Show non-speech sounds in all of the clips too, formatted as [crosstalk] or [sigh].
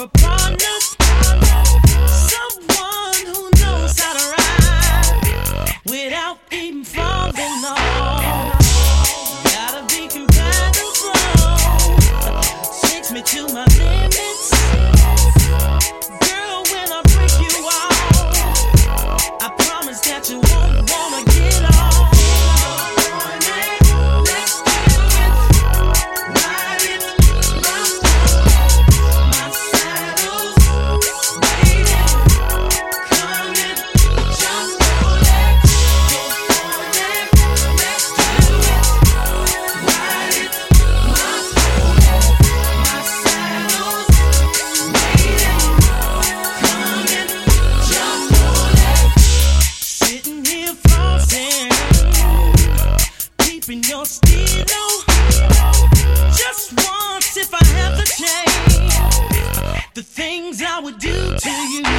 a problem. Your. Just once, if I have the chance, the things I would do to. You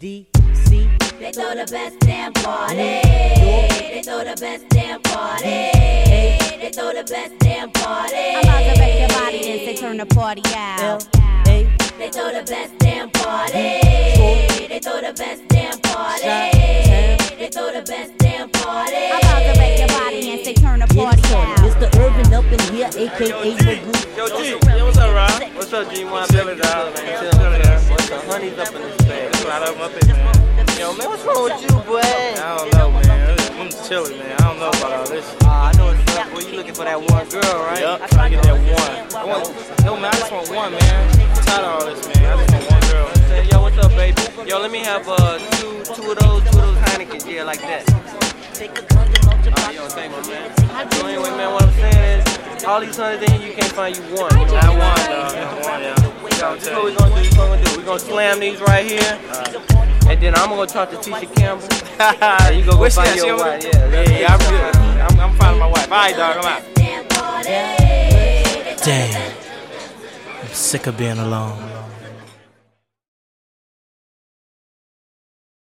DC. They throw the best damn party. They throw the best damn party. They throw the best damn party. I'm about to wreck your body, then say turn the party out. They throw the best damn party. They throw What's up, G? One chilling, dog. Man, chilling, man. What's the honey's up in this bed? That's right up bitch, man. Yo, man, what's wrong with you, boy? I don't know, man. I'm chilling, man. I don't know about all this. Uh, I know it's up. Well, you looking for that one girl, right? Yup. Trying to get that one. I want, yo, man, I just want one, man. I'm tired of all this, man. I just want one girl. Yo, what's up, baby? Yo, let me have uh two, two of those, two of those Heinekens, yeah, like that. Yo, thank you, man. So anyway, man, what I'm saying is, all these hundreds in you can't find you one. Not one, dog. Not one, yeah. This is what we gonna do. This is what we gonna do. We gonna slam these right here, and then I'm gonna talk to Tisha Campbell. and [laughs] you go go Where's find your wife. Yeah, yeah, yeah. I'm good. I'm, I'm finding my wife. All right, dog. I'm out. Damn. I'm sick of being alone.